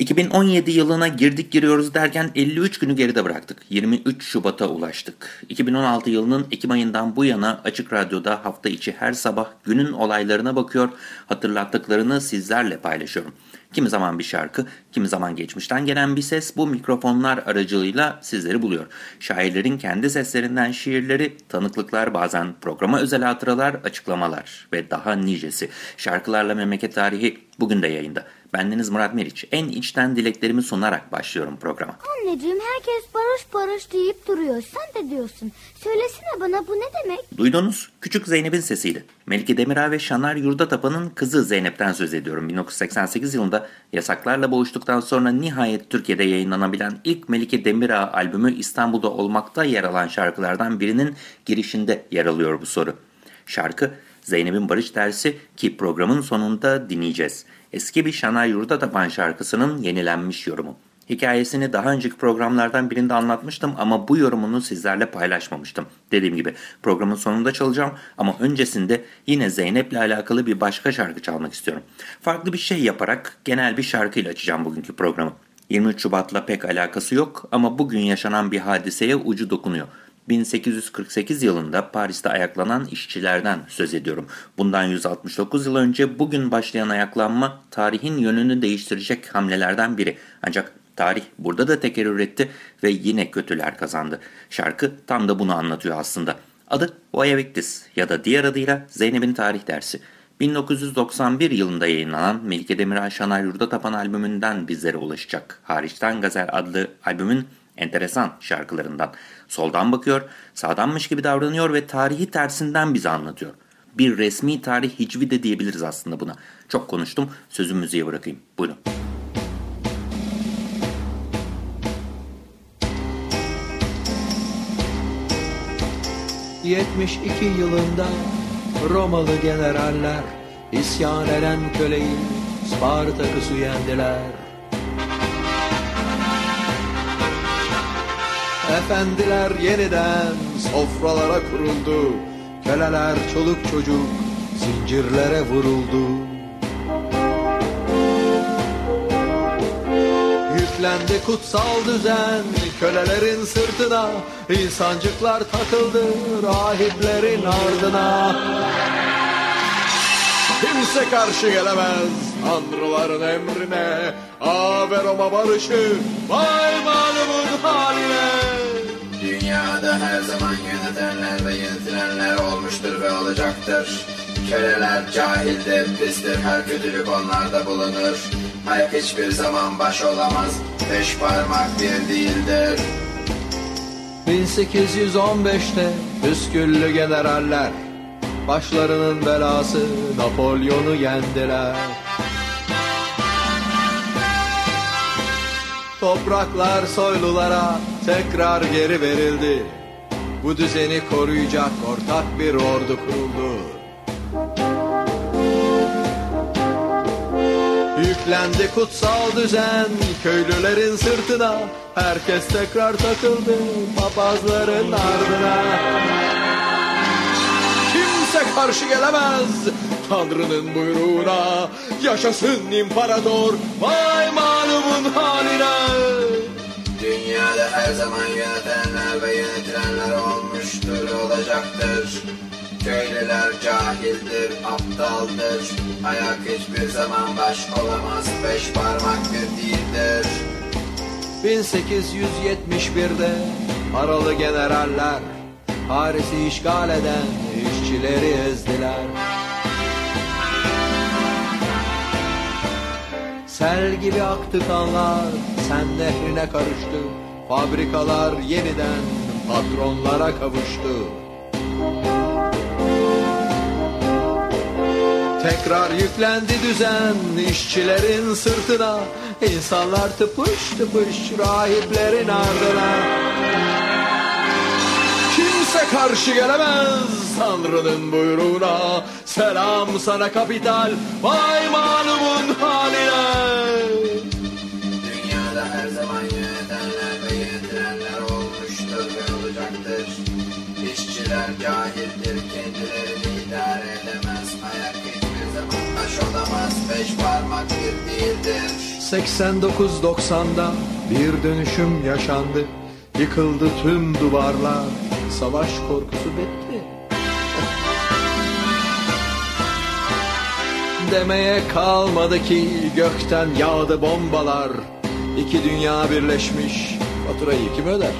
2017 yılına girdik giriyoruz derken 53 günü geride bıraktık. 23 Şubat'a ulaştık. 2016 yılının Ekim ayından bu yana Açık Radyo'da hafta içi her sabah günün olaylarına bakıyor, hatırlattıklarını sizlerle paylaşıyorum. Kimi zaman bir şarkı, kimi zaman geçmişten gelen bir ses bu mikrofonlar aracılığıyla sizleri buluyor. Şairlerin kendi seslerinden şiirleri, tanıklıklar bazen programa özel hatıralar, açıklamalar ve daha nicesi. Şarkılarla memleket tarihi bugün de yayında. Bendeniz Murat Meriç. En içten dileklerimi sunarak başlıyorum programa. Anneciğim herkes barış barış deyip duruyor. Sen de diyorsun. Söylesene bana bu ne demek? Duydunuz. Küçük Zeynep'in sesiydi. Melike Demirağ ve Şanar Yurdatapa'nın kızı Zeynep'ten söz ediyorum. 1988 yılında yasaklarla boğuştuktan sonra nihayet Türkiye'de yayınlanabilen ilk Melike Demirağ albümü İstanbul'da olmakta yer alan şarkılardan birinin girişinde yer alıyor bu soru. Şarkı Zeynep'in Barış dersi ki programın sonunda dinleyeceğiz. Eski bir Şanay Yurda Tapan şarkısının yenilenmiş yorumu. Hikayesini daha önceki programlardan birinde anlatmıştım ama bu yorumunu sizlerle paylaşmamıştım. Dediğim gibi programın sonunda çalacağım ama öncesinde yine Zeynep'le alakalı bir başka şarkı çalmak istiyorum. Farklı bir şey yaparak genel bir şarkıyla açacağım bugünkü programı. 23 Şubat'la pek alakası yok ama bugün yaşanan bir hadiseye ucu dokunuyor. 1848 yılında Paris'te ayaklanan işçilerden söz ediyorum. Bundan 169 yıl önce bugün başlayan ayaklanma tarihin yönünü değiştirecek hamlelerden biri. Ancak tarih burada da tekerrür etti ve yine kötüler kazandı. Şarkı tam da bunu anlatıyor aslında. Adı Vaya ya da diğer adıyla Zeynep'in tarih dersi. 1991 yılında yayınlanan Melike Demirel Şanar Yurda Tapan albümünden bizlere ulaşacak. Hariçten Gazel adlı albümün enteresan şarkılarından. Soldan bakıyor, sağdanmış gibi davranıyor ve tarihi tersinden bize anlatıyor. Bir resmi tarih hicvi de diyebiliriz aslında buna. Çok konuştum, sözü müziğe bırakayım. Buyurun. ...72 yılında Romalı generaller... ...isyan eden köleyi Spartaküs'ü yendiler. Efendiler yeniden sofralara kuruldu. Köleler çoluk çocuk zincirlere vuruldu. Yüklendi kutsal düzen kölelerin sırtına. insancıklar takıldı rahiplerin ardına. Kimse karşı gelemez tanrıların emrine. Ave Roma barışı vay malumun haline. Dünyada her zaman yönetenler ve yönetilenler olmuştur ve olacaktır. Köleler cahildir, pistir, her kötülük onlarda bulunur. Ayak hiçbir zaman baş olamaz, beş parmak bir değildir. 1815'te püsküllü generaller Başlarının belası Napolyon'u yendiler Topraklar soylulara tekrar geri verildi. Bu düzeni koruyacak ortak bir ordu kuruldu. Yüklendi kutsal düzen köylülerin sırtına. Herkes tekrar takıldı papazların ardına. Kimse karşı gelemez Tanrı'nın buyruğuna. Yaşasın imparator vay malumun haline. Her zaman yönetenler ve yönetilenler olmuştur, olacaktır. Köylüler cahildir, aptaldır. Ayak hiçbir zaman baş olamaz, beş parmak bir değildir. 1871'de paralı generaller Paris'i işgal eden işçileri ezdiler. Sel gibi aktı kanlar, sen nehrine karıştı. Fabrikalar yeniden patronlara kavuştu. Tekrar yüklendi düzen işçilerin sırtına. İnsanlar tıpış tıpış rahiplerin ardına. Kimse karşı gelemez Tanrı'nın buyruğuna. Selam sana kapital Vay malumun haline taş olamaz, beş parmak bir değildir. 89-90'da bir dönüşüm yaşandı. Yıkıldı tüm duvarlar. Savaş korkusu bitti. Demeye kalmadı ki gökten yağdı bombalar. İki dünya birleşmiş. Faturayı kim öder?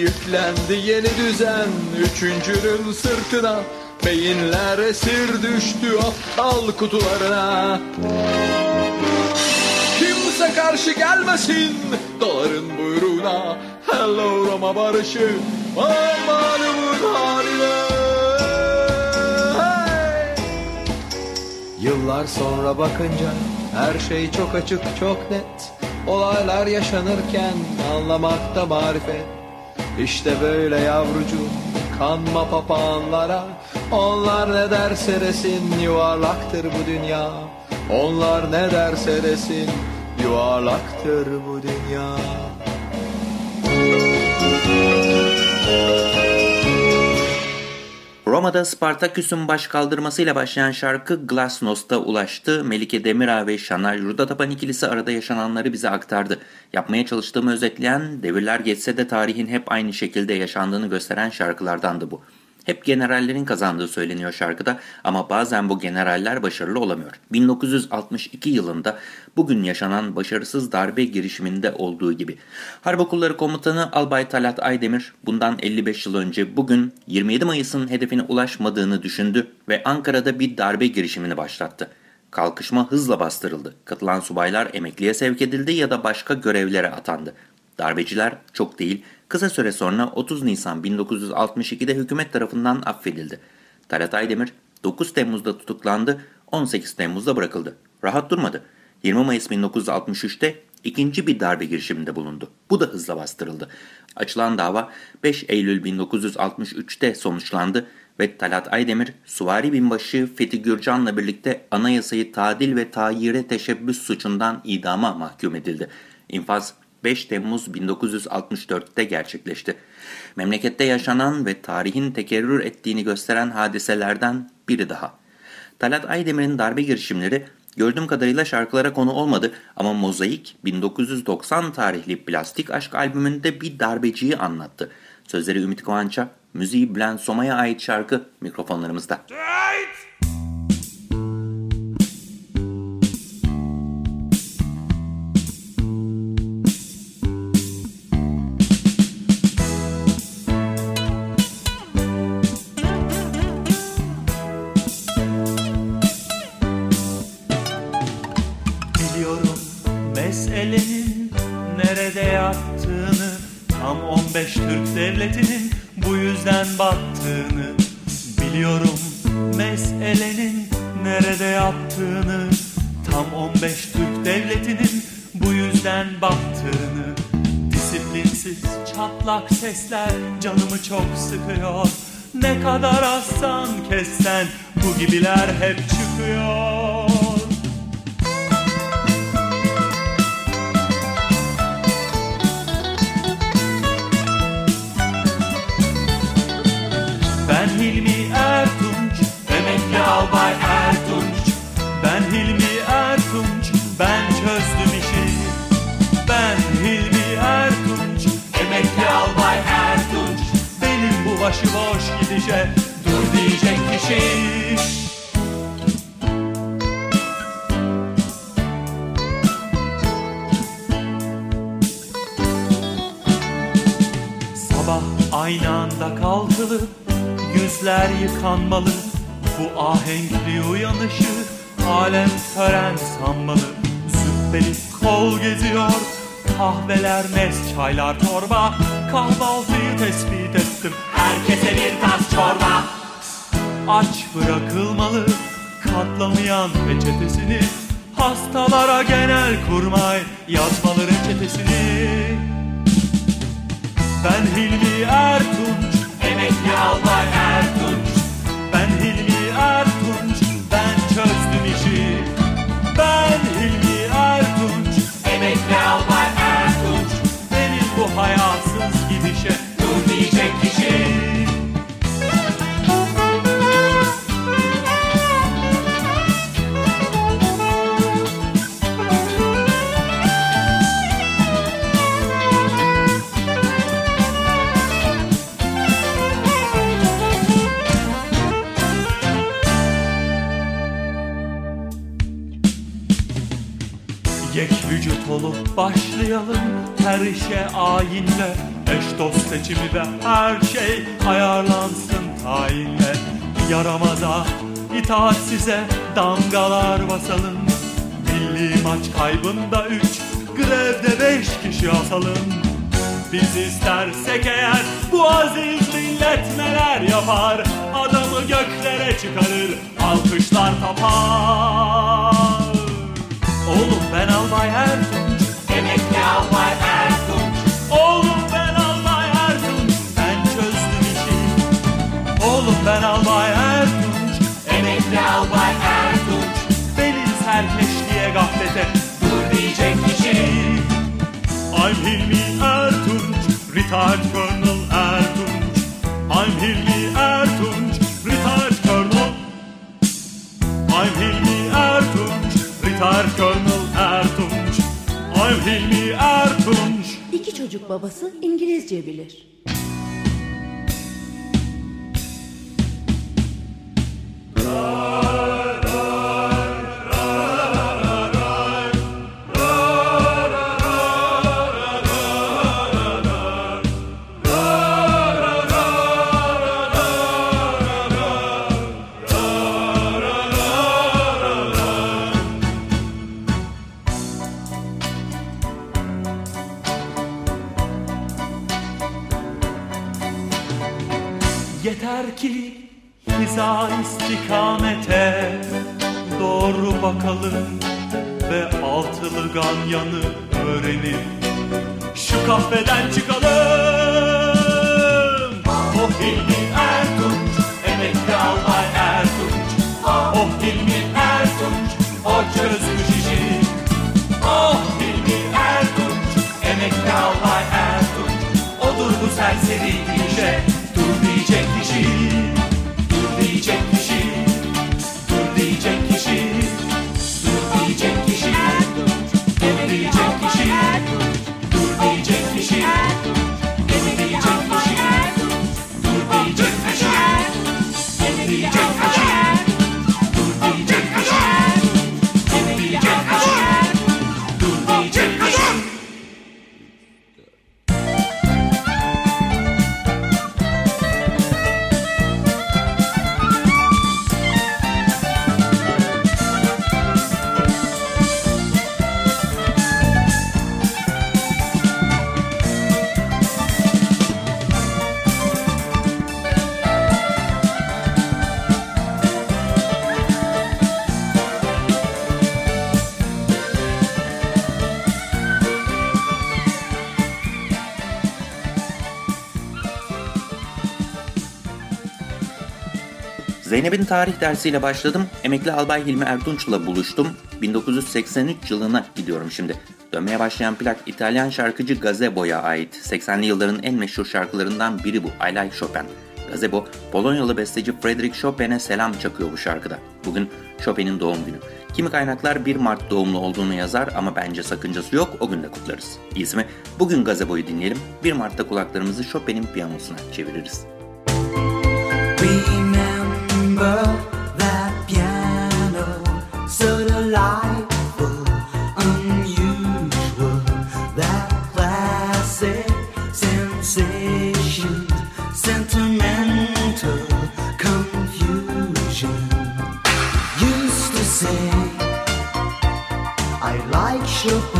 Yüklendi yeni düzen. Üçüncünün sırtına Beyinler esir düştü aptal kutularına. Kimse karşı gelmesin Doların buyruğuna. Hello Roma barışı Vay malumun haline! Yıllar sonra bakınca her şey çok açık çok net. Olaylar yaşanırken anlamakta marifet İşte böyle yavrucuğum kanma papağanlara. Onlar ne derse desin yuvarlaktır bu dünya. Onlar ne derse desin yuvarlaktır bu dünya Roma'da Spartaküs'ün baş kaldırmasıyla başlayan şarkı Glasnos'ta ulaştı. Melike Demirağ ve Şanar Yurdatapan ikilisi arada yaşananları bize aktardı. Yapmaya çalıştığımı özetleyen, devirler geçse de tarihin hep aynı şekilde yaşandığını gösteren şarkılardandı bu. Hep generallerin kazandığı söyleniyor şarkıda ama bazen bu generaller başarılı olamıyor. 1962 yılında bugün yaşanan başarısız darbe girişiminde olduğu gibi. Harp Okulları Komutanı Albay Talat Aydemir bundan 55 yıl önce bugün 27 Mayıs'ın hedefine ulaşmadığını düşündü ve Ankara'da bir darbe girişimini başlattı. Kalkışma hızla bastırıldı. Katılan subaylar emekliye sevk edildi ya da başka görevlere atandı. Darbeciler çok değil kısa süre sonra 30 Nisan 1962'de hükümet tarafından affedildi. Talat Aydemir 9 Temmuz'da tutuklandı, 18 Temmuz'da bırakıldı. Rahat durmadı. 20 Mayıs 1963'te ikinci bir darbe girişiminde bulundu. Bu da hızla bastırıldı. Açılan dava 5 Eylül 1963'te sonuçlandı ve Talat Aydemir, Suvari Binbaşı Fethi Gürcan'la birlikte anayasayı tadil ve tayire teşebbüs suçundan idama mahkum edildi. İnfaz 5 Temmuz 1964'te gerçekleşti. Memlekette yaşanan ve tarihin tekerrür ettiğini gösteren hadiselerden biri daha. Talat Aydemir'in darbe girişimleri gördüğüm kadarıyla şarkılara konu olmadı ama Mozaik 1990 tarihli Plastik Aşk albümünde bir darbeciyi anlattı. Sözleri Ümit Kıvanç'a, müziği Bülent Soma'ya ait şarkı mikrofonlarımızda. Biliyorum devletinin bu yüzden battığını Disiplinsiz çatlak sesler canımı çok sıkıyor Ne kadar assan kessen bu gibiler hep çıkıyor Ben Hilmi Ertunç, emekli albay Ertunç. Başıboş gidişe dur diyecek kişi. Sabah aynı anda kalkılıp yüzler yıkanmalı. Bu ahenkli uyanışı alem tören sanmalı. Züppeli kol geziyor kahveler mes çaylar torba Kahvaltıyı tespit ettim. Herkese bir tas çorba. Aç bırakılmalı katlamayan peçetesini Hastalara genel kurmay yazmalı reçetesini Ben Hilmi Ertunç, emekli albay Ertunç seçimi ve her şey ayarlansın tayinle Yaramaza itaat size damgalar basalım. Milli maç kaybında üç grevde beş kişi asalım. Biz istersek eğer bu aziz millet neler yapar? Adamı göklere çıkarır alkışlar tapar Oğlum ben Albay Ertunç Emekli Albay ben Albay Ertunç Emekli Albay Ertunç Benim serkeşliğe gaflete Dur diyecek kişi I'm Hilmi Ertunç Retired Colonel Ertunç I'm Hilmi Ertunç Retired Colonel. I'm Hilmi Ertunç, Retired Colonel Ertunç. I'm Hilmi Ertunç. İki çocuk babası İngilizce bilir. Yeter ki hizan istikam bakalım ve altılı ganyanı öğrenin. Şu kahveden çıkalım. O Hilmi Ertunç, emekli albay Ertunç. O Hilmi Ertunç, o çözmüş işi. Oh Hilmi Ertunç, emekli albay Ertunç. Odur bu serseri işe, Zeynep'in tarih dersiyle başladım. Emekli Albay Hilmi Ertunç'la buluştum. 1983 yılına gidiyorum şimdi. Dönmeye başlayan plak İtalyan şarkıcı Gazebo'ya ait. 80'li yılların en meşhur şarkılarından biri bu. I Like Chopin. Gazebo, Polonyalı besteci Frederick Chopin'e selam çakıyor bu şarkıda. Bugün Chopin'in doğum günü. Kimi kaynaklar 1 Mart doğumlu olduğunu yazar ama bence sakıncası yok o gün de kutlarız. İyisi mi? Bugün Gazebo'yu dinleyelim. 1 Mart'ta kulaklarımızı Chopin'in piyanosuna çeviririz. Remember that piano, so delightful, unusual, that classic sensation, sentimental confusion. Used to say, I like Chopin,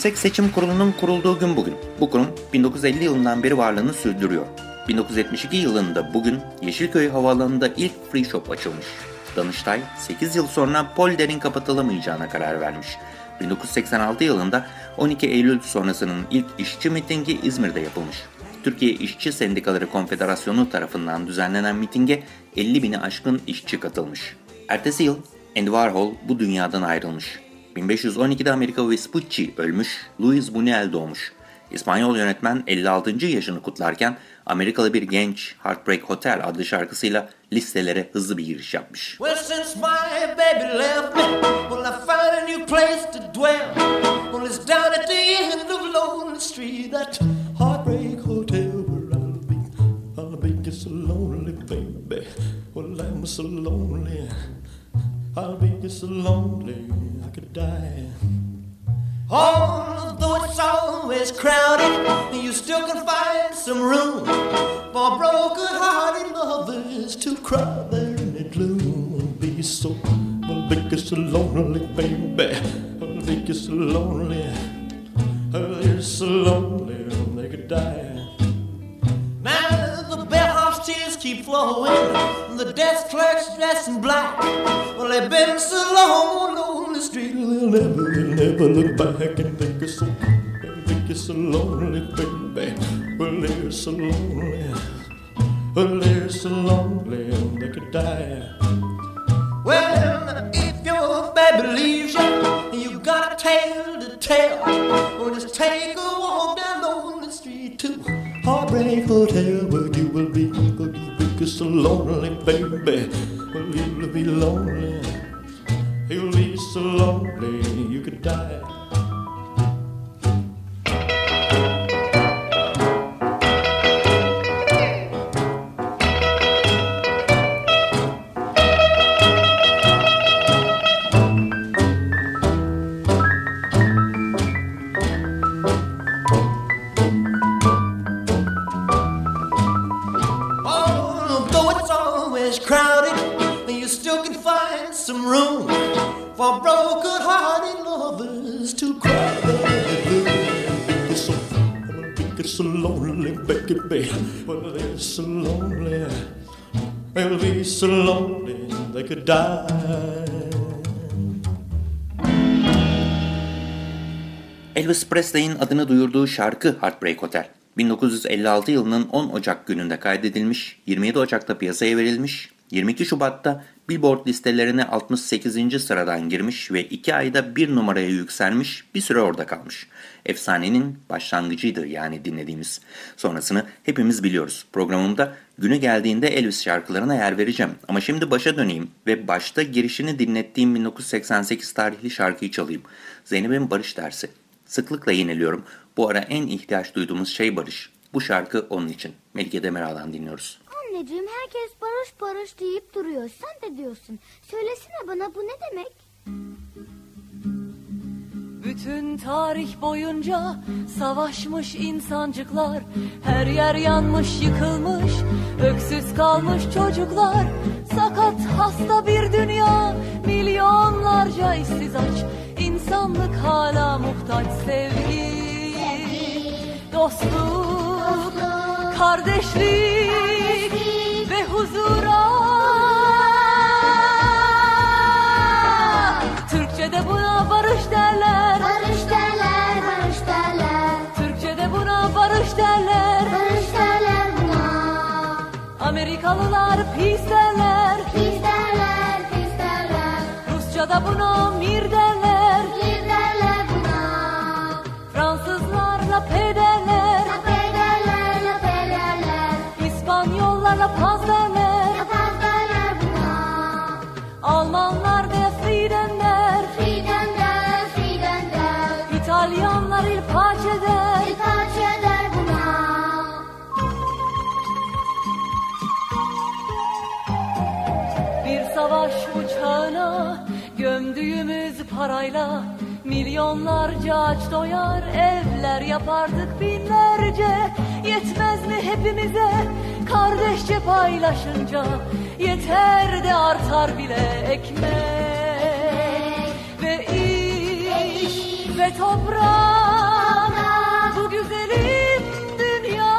Yüksek Seçim Kurulu'nun kurulduğu gün bugün. Bu kurum 1950 yılından beri varlığını sürdürüyor. 1972 yılında bugün Yeşilköy Havaalanı'nda ilk free shop açılmış. Danıştay 8 yıl sonra polderin kapatılamayacağına karar vermiş. 1986 yılında 12 Eylül sonrasının ilk işçi mitingi İzmir'de yapılmış. Türkiye İşçi Sendikaları Konfederasyonu tarafından düzenlenen mitinge 50 bini aşkın işçi katılmış. Ertesi yıl Andy Warhol bu dünyadan ayrılmış. 1512'de Amerika Vespucci ölmüş, Louis Buñuel doğmuş. İspanyol yönetmen 56. yaşını kutlarken Amerikalı bir genç Heartbreak Hotel adlı şarkısıyla listelere hızlı bir giriş yapmış. Well, so lonely, I could die. Although it's always crowded, you still can find some room for broken-hearted lovers to cry there in the gloom. Be so, well, be so lonely, baby. Well, be just so lonely. You're so lonely, they could die. Now the bellhop's tears keep flowing, the desk clerk's dressed in black. Well, they've been so long on the street, they'll never, they'll never look back and think it's so, think it's so lonely, baby. Well, they're so lonely, well, they're so lonely, they could die. Well, if your baby leaves you, you got a tale to tell. Well, just take a walk Heartbreak Hotel, where you will be, where you will be so lonely, baby. Well, you'll be lonely, you'll be so lonely, you could die. Some room for broken-hearted lovers to cry. They're so, they're so lonely, baby. Well, they're so lonely. They'll be so lonely they could die. Elvis Presley'in adını duyurduğu şarkı Heartbreak Hotel. 1956 yılının 10 Ocak gününde kaydedilmiş, 27 Ocak'ta piyasaya verilmiş, 22 Şubat'ta Billboard listelerine 68. sıradan girmiş ve 2 ayda bir numaraya yükselmiş bir süre orada kalmış. Efsanenin başlangıcıydı yani dinlediğimiz. Sonrasını hepimiz biliyoruz. Programımda günü geldiğinde Elvis şarkılarına yer vereceğim. Ama şimdi başa döneyim ve başta girişini dinlettiğim 1988 tarihli şarkıyı çalayım. Zeynep'in Barış dersi. Sıklıkla yeniliyorum. Bu ara en ihtiyaç duyduğumuz şey Barış. Bu şarkı onun için. Melike Demirağ'dan dinliyoruz. Anneciğim herkes barış barış deyip duruyor. Sen de diyorsun. Söylesene bana bu ne demek? Bütün tarih boyunca savaşmış insancıklar. Her yer yanmış yıkılmış Öksüz kalmış çocuklar. Sakat hasta bir dünya Milyonlarca işsiz aç. İnsanlık hala muhtaç sevgi. Dostluk, kardeşlik. ve huzura Türkçe'de buna barış derler Barış derler, barış derler. Türkçe'de buna barış derler Barış derler buna. Amerikalılar peace derler Biz derler, biz derler. Rusça'da buna mir derler der. İtalyanlar il pace der Bir parça eder buna. Bir savaş uçağına gömdüğümüz parayla Milyonlarca aç doyar evler yapardık binlerce Yetmez mi hepimize kardeşçe paylaşınca Yeter de artar bile ekmek Ve iş ve toprak bu güzelim dünya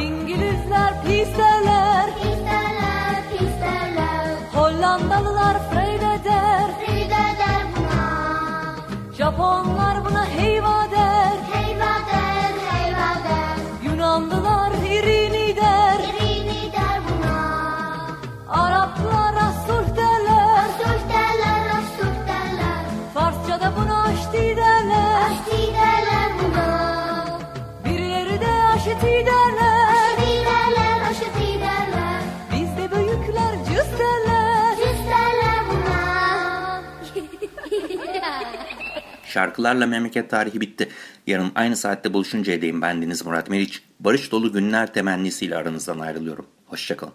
İngilizler pis derler Pis derler, pis derler. Hollandalılar freyde der Fride der buna. Japonlar aşti derler Aşti derler buna. Birileri de aşiti derler Aşti derler, aşti derler. Bizde büyükler derler Cüs derler buna. Şarkılarla memleket tarihi bitti. Yarın aynı saatte buluşuncaya değin bendeniz Murat Meriç. Barış dolu günler temennisiyle aranızdan ayrılıyorum. Hoşçakalın.